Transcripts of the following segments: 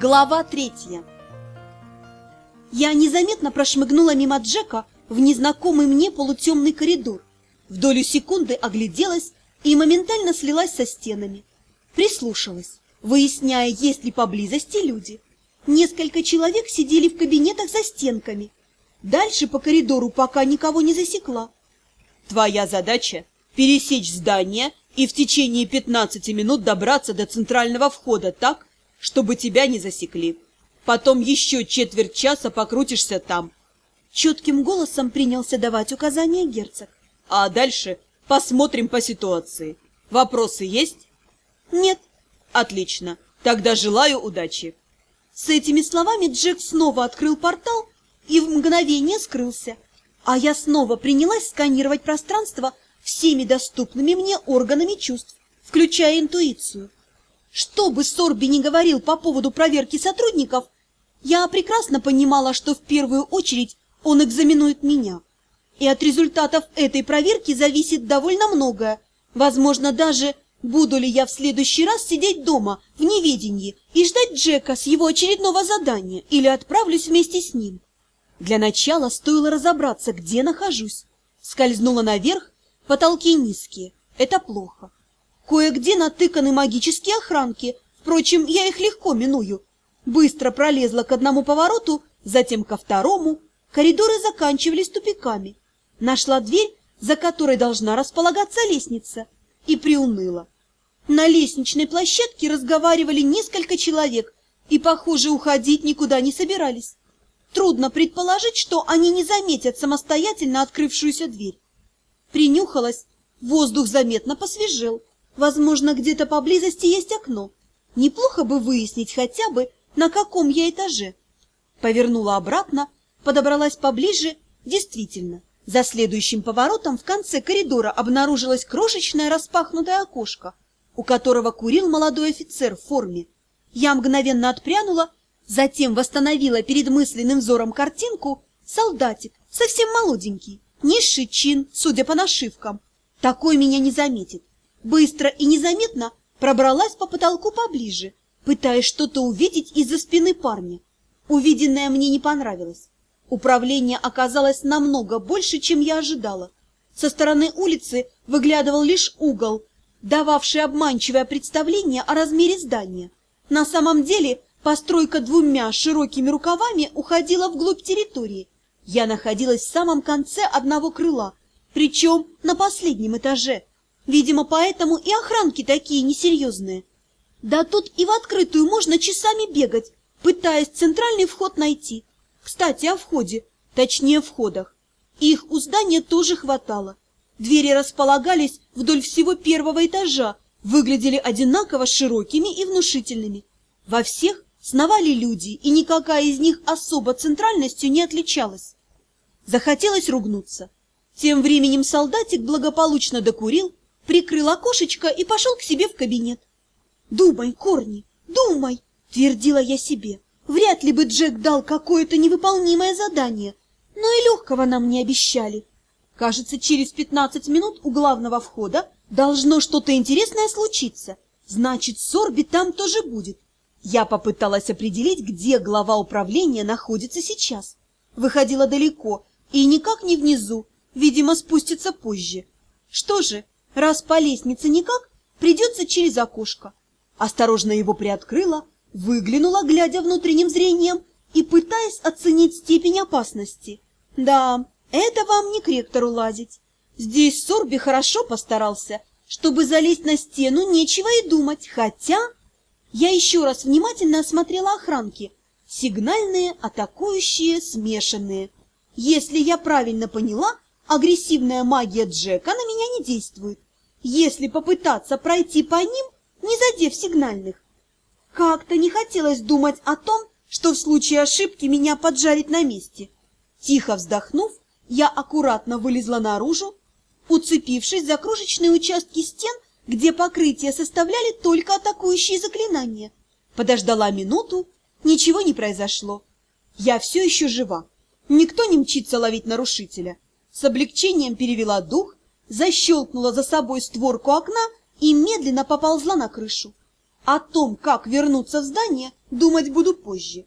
Глава третья Я незаметно прошмыгнула мимо Джека в незнакомый мне полутемный коридор. В долю секунды огляделась и моментально слилась со стенами. Прислушалась, выясняя, есть ли поблизости люди. Несколько человек сидели в кабинетах за стенками. Дальше по коридору пока никого не засекла. Твоя задача – пересечь здание и в течение 15 минут добраться до центрального входа так, чтобы тебя не засекли. Потом еще четверть часа покрутишься там. Четким голосом принялся давать указания герцог. А дальше посмотрим по ситуации. Вопросы есть? Нет. Отлично. Тогда желаю удачи. С этими словами Джек снова открыл портал и в мгновение скрылся. А я снова принялась сканировать пространство всеми доступными мне органами чувств, включая интуицию. Что бы Сорби ни говорил по поводу проверки сотрудников, я прекрасно понимала, что в первую очередь он экзаменует меня. И от результатов этой проверки зависит довольно многое. Возможно, даже буду ли я в следующий раз сидеть дома в неведении и ждать Джека с его очередного задания или отправлюсь вместе с ним. Для начала стоило разобраться, где нахожусь. Скользнула наверх, потолки низкие. Это плохо. Кое-где натыканы магические охранки, впрочем, я их легко миную. Быстро пролезла к одному повороту, затем ко второму. Коридоры заканчивались тупиками. Нашла дверь, за которой должна располагаться лестница, и приуныла. На лестничной площадке разговаривали несколько человек и, похоже, уходить никуда не собирались. Трудно предположить, что они не заметят самостоятельно открывшуюся дверь. Принюхалась, воздух заметно посвежел. Возможно, где-то поблизости есть окно. Неплохо бы выяснить хотя бы, на каком я этаже. Повернула обратно, подобралась поближе. Действительно, за следующим поворотом в конце коридора обнаружилось крошечное распахнутое окошко, у которого курил молодой офицер в форме. Я мгновенно отпрянула, затем восстановила перед мысленным взором картинку солдатик, совсем молоденький, низший чин, судя по нашивкам. Такой меня не заметит. Быстро и незаметно пробралась по потолку поближе, пытаясь что-то увидеть из-за спины парня. Увиденное мне не понравилось. Управление оказалось намного больше, чем я ожидала. Со стороны улицы выглядывал лишь угол, дававший обманчивое представление о размере здания. На самом деле постройка двумя широкими рукавами уходила вглубь территории. Я находилась в самом конце одного крыла, причем на последнем этаже – Видимо, поэтому и охранки такие несерьезные. Да тут и в открытую можно часами бегать, пытаясь центральный вход найти. Кстати, о входе, точнее входах. Их у здания тоже хватало. Двери располагались вдоль всего первого этажа, выглядели одинаково широкими и внушительными. Во всех сновали люди, и никакая из них особо центральностью не отличалась. Захотелось ругнуться. Тем временем солдатик благополучно докурил, прикрыл окошечко и пошел к себе в кабинет. «Думай, Корни, думай!» – твердила я себе. Вряд ли бы Джек дал какое-то невыполнимое задание, но и легкого нам не обещали. Кажется, через пятнадцать минут у главного входа должно что-то интересное случиться. Значит, Сорби там тоже будет. Я попыталась определить, где глава управления находится сейчас. Выходила далеко и никак не внизу, видимо, спустится позже. Что же, Раз по лестнице никак, придется через окошко. Осторожно его приоткрыла, выглянула, глядя внутренним зрением и пытаясь оценить степень опасности. Да, это вам не к ректору лазить. Здесь Сорби хорошо постарался. Чтобы залезть на стену, нечего и думать, хотя... Я еще раз внимательно осмотрела охранки. Сигнальные, атакующие, смешанные. Если я правильно поняла, агрессивная магия Джека на меня не действует, если попытаться пройти по ним, не задев сигнальных. Как-то не хотелось думать о том, что в случае ошибки меня поджарит на месте. Тихо вздохнув, я аккуратно вылезла наружу, уцепившись за крошечные участки стен, где покрытие составляли только атакующие заклинания. Подождала минуту, ничего не произошло. Я все еще жива. Никто не мчится ловить нарушителя с облегчением перевела дух, защелкнула за собой створку окна и медленно поползла на крышу. О том, как вернуться в здание, Думать буду позже.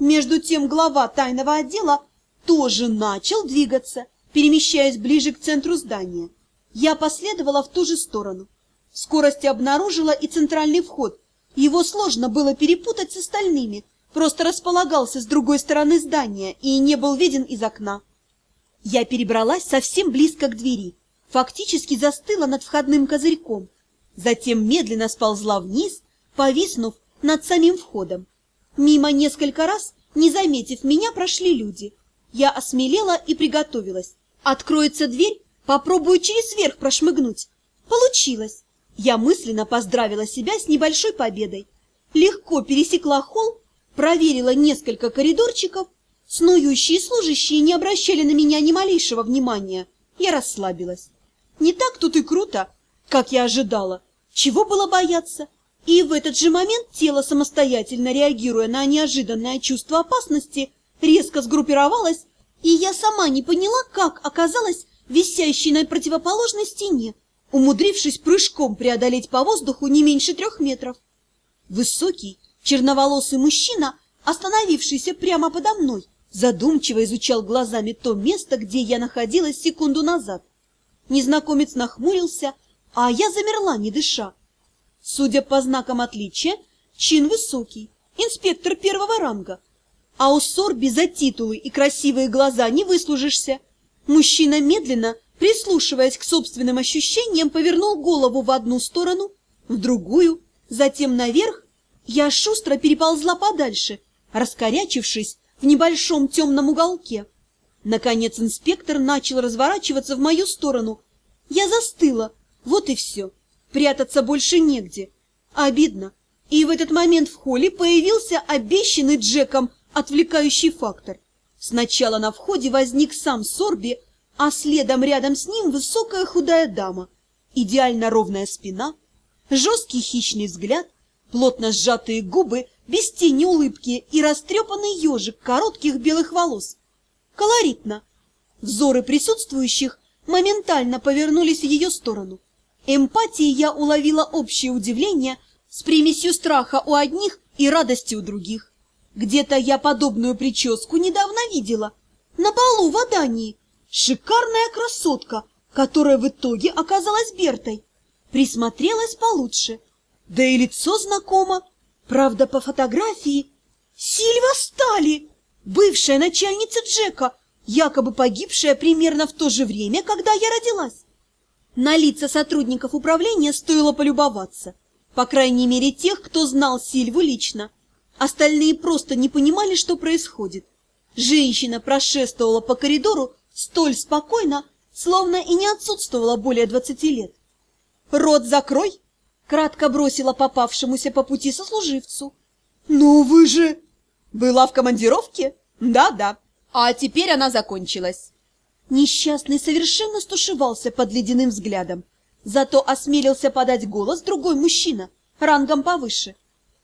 Между тем глава тайного отдела тоже начал двигаться, перемещаясь ближе к центру здания. Я последовала в ту же сторону. В скорости обнаружила и центральный вход. Его сложно было перепутать с остальными, просто располагался с другой стороны здания и не был виден из окна. Я перебралась совсем близко к двери, фактически застыла над входным козырьком, затем медленно сползла вниз, повиснув над самим входом. Мимо несколько раз, не заметив меня, прошли люди. Я осмелела и приготовилась. Откроется дверь, попробую через верх прошмыгнуть. Получилось. Я мысленно поздравила себя с небольшой победой. Легко пересекла холл, проверила несколько коридорчиков. Снующие служащие не обращали на меня ни малейшего внимания. Я расслабилась. Не так тут и круто, как я ожидала. Чего было бояться? И в этот же момент тело, самостоятельно реагируя на неожиданное чувство опасности, резко сгруппировалось, и я сама не поняла, как оказалась висящей на противоположной стене, умудрившись прыжком преодолеть по воздуху не меньше трех метров. Высокий, черноволосый мужчина, остановившийся прямо подо мной, задумчиво изучал глазами то место, где я находилась секунду назад. Незнакомец нахмурился, а я замерла, не дыша. Судя по знакам отличия, чин высокий, инспектор первого ранга. А у Сорби за титулы и красивые глаза не выслужишься. Мужчина медленно, прислушиваясь к собственным ощущениям, повернул голову в одну сторону, в другую, затем наверх. Я шустро переползла подальше, раскорячившись в небольшом темном уголке. Наконец инспектор начал разворачиваться в мою сторону. Я застыла, вот и все. Прятаться больше негде. Обидно. И в этот момент в холле появился обещанный Джеком отвлекающий фактор. Сначала на входе возник сам Сорби, а следом рядом с ним высокая худая дама. Идеально ровная спина, жесткий хищный взгляд, плотно сжатые губы, без тени улыбки и растрепанный ежик коротких белых волос. Колоритно. Взоры присутствующих моментально повернулись в ее сторону. Эмпатией я уловила общее удивление с примесью страха у одних и радости у других. Где-то я подобную прическу недавно видела. На балу в Адании. Шикарная красотка, которая в итоге оказалась Бертой. Присмотрелась получше. Да и лицо знакомо. Правда, по фотографии. Сильва Стали, бывшая начальница Джека, якобы погибшая примерно в то же время, когда я родилась. На лица сотрудников управления стоило полюбоваться. По крайней мере, тех, кто знал Сильву лично. Остальные просто не понимали, что происходит. Женщина прошествовала по коридору столь спокойно, словно и не отсутствовала более двадцати лет. «Рот закрой!» — кратко бросила попавшемуся по пути сослуживцу. «Ну вы же...» «Была в командировке?» «Да-да. А теперь она закончилась». Несчастный совершенно стушевался под ледяным взглядом. Зато осмелился подать голос другой мужчина, рангом повыше.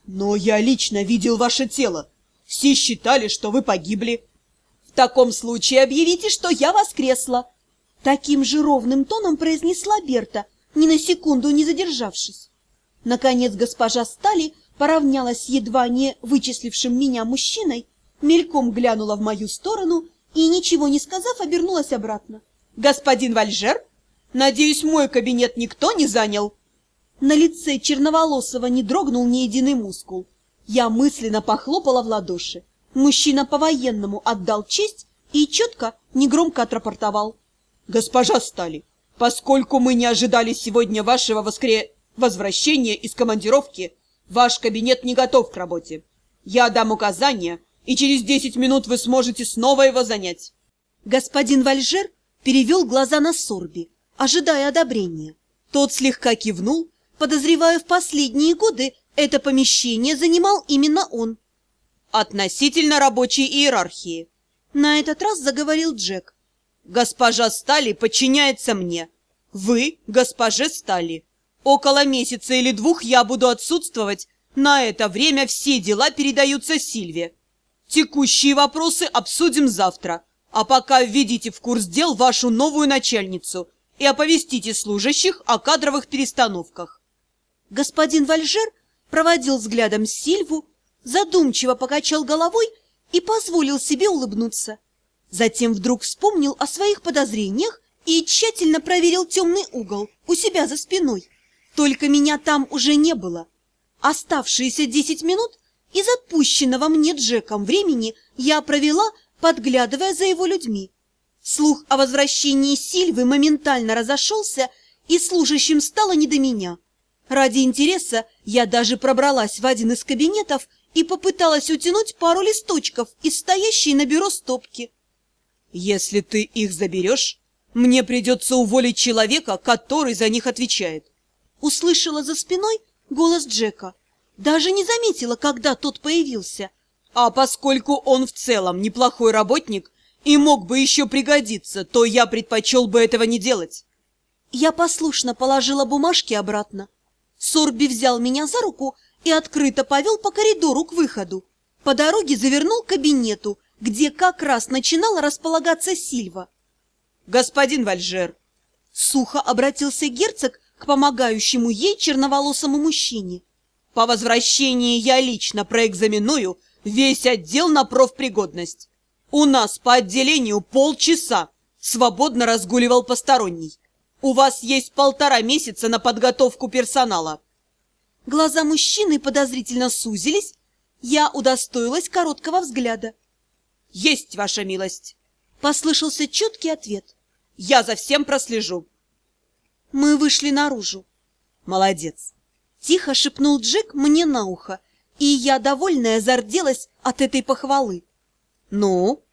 «Но я лично видел ваше тело. Все считали, что вы погибли». «В таком случае объявите, что я воскресла!» Таким же ровным тоном произнесла Берта, ни на секунду не задержавшись. Наконец госпожа Стали поравнялась едва не вычислившим меня мужчиной, мельком глянула в мою сторону и, ничего не сказав, обернулась обратно. «Господин Вальжер, надеюсь, мой кабинет никто не занял?» На лице черноволосого не дрогнул ни единый мускул. Я мысленно похлопала в ладоши. Мужчина по-военному отдал честь и четко, негромко отрапортовал. «Госпожа Стали, поскольку мы не ожидали сегодня вашего воскре... возвращения из командировки, ваш кабинет не готов к работе. Я дам указания, и через десять минут вы сможете снова его занять. Господин Вальжер перевел глаза на Сорби, ожидая одобрения. Тот слегка кивнул, подозревая в последние годы это помещение занимал именно он. Относительно рабочей иерархии. На этот раз заговорил Джек. Госпожа Стали подчиняется мне. Вы, госпоже Стали. Около месяца или двух я буду отсутствовать. На это время все дела передаются Сильве. Текущие вопросы обсудим завтра, а пока введите в курс дел вашу новую начальницу и оповестите служащих о кадровых перестановках. Господин Вальжер проводил взглядом Сильву, задумчиво покачал головой и позволил себе улыбнуться. Затем вдруг вспомнил о своих подозрениях и тщательно проверил темный угол у себя за спиной. Только меня там уже не было. Оставшиеся десять минут из отпущенного мне Джеком времени я провела, подглядывая за его людьми. Слух о возвращении Сильвы моментально разошелся, и служащим стало не до меня. Ради интереса я даже пробралась в один из кабинетов и попыталась утянуть пару листочков из стоящей на бюро стопки. Если ты их заберешь, мне придется уволить человека, который за них отвечает. Услышала за спиной голос Джека. Даже не заметила, когда тот появился. А поскольку он в целом неплохой работник и мог бы еще пригодиться, то я предпочел бы этого не делать. Я послушно положила бумажки обратно. Сорби взял меня за руку и открыто повел по коридору к выходу. По дороге завернул к кабинету, где как раз начинала располагаться Сильва. «Господин Вальжер!» Сухо обратился герцог к помогающему ей черноволосому мужчине. «По возвращении я лично проэкзаменую весь отдел на профпригодность. У нас по отделению полчаса свободно разгуливал посторонний. У вас есть полтора месяца на подготовку персонала». Глаза мужчины подозрительно сузились. Я удостоилась короткого взгляда. «Есть, ваша милость!» Послышался четкий ответ. «Я за всем прослежу!» Мы вышли наружу. «Молодец!» Тихо шепнул Джек мне на ухо, и я, довольная, зарделась от этой похвалы. «Ну,